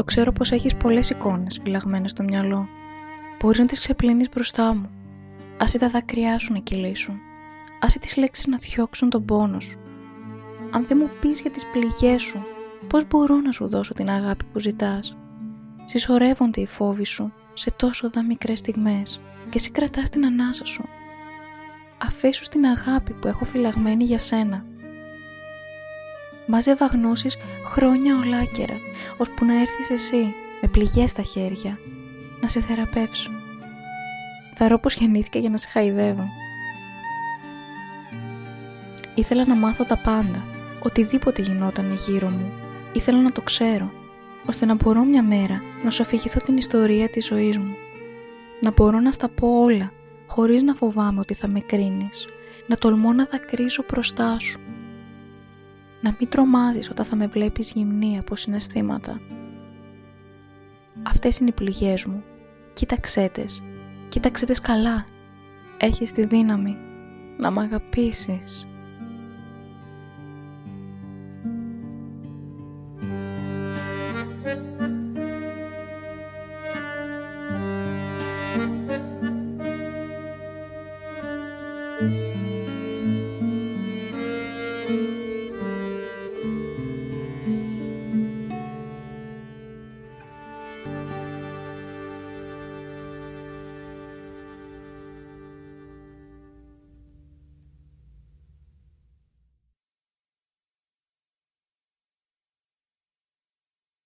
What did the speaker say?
Το ξέρω πως έχεις πολλές εικόνες φυλαγμένες στο μυαλό. Μπορείς να τις ξεπλύνεις μπροστά μου. Άσε τα δάκρυά σου να κυλήσουν. Άσε τις λέξεις να διώξουν τον πόνο σου. Αν δεν μου πεις για τις πληγές σου, πώς μπορώ να σου δώσω την αγάπη που ζητάς; Συσσωρεύονται οι φόβοι σου σε τόσο δα μικρές στιγμές και εσύ κρατάς την ανάσα σου. Αφήσου την αγάπη που έχω φυλαγμένη για σένα. Μάζευα γνώσεις χρόνια ολάκερα, ώσπου να έρθεις εσύ με πληγές στα χέρια, να σε θεραπεύσω. Θαρώ πως γεννήθηκα για να σε χαϊδεύω. Ήθελα να μάθω τα πάντα, οτιδήποτε γινόταν γύρω μου. Ήθελα να το ξέρω, ώστε να μπορώ μια μέρα να σου αφηγηθώ την ιστορία της ζωής μου. Να μπορώ να στα πω όλα, χωρίς να φοβάμαι ότι θα με κρίνεις. Να τολμώ να δακρύσω μπροστά σου να μην τρομάζεις όταν θα με βλέπεις γυμνή από συναισθήματα. Αυτές είναι οι πληγές μου. Κοίταξέ τες. Κοίταξέ τες καλά. Έχεις τη δύναμη να μ' αγαπήσεις.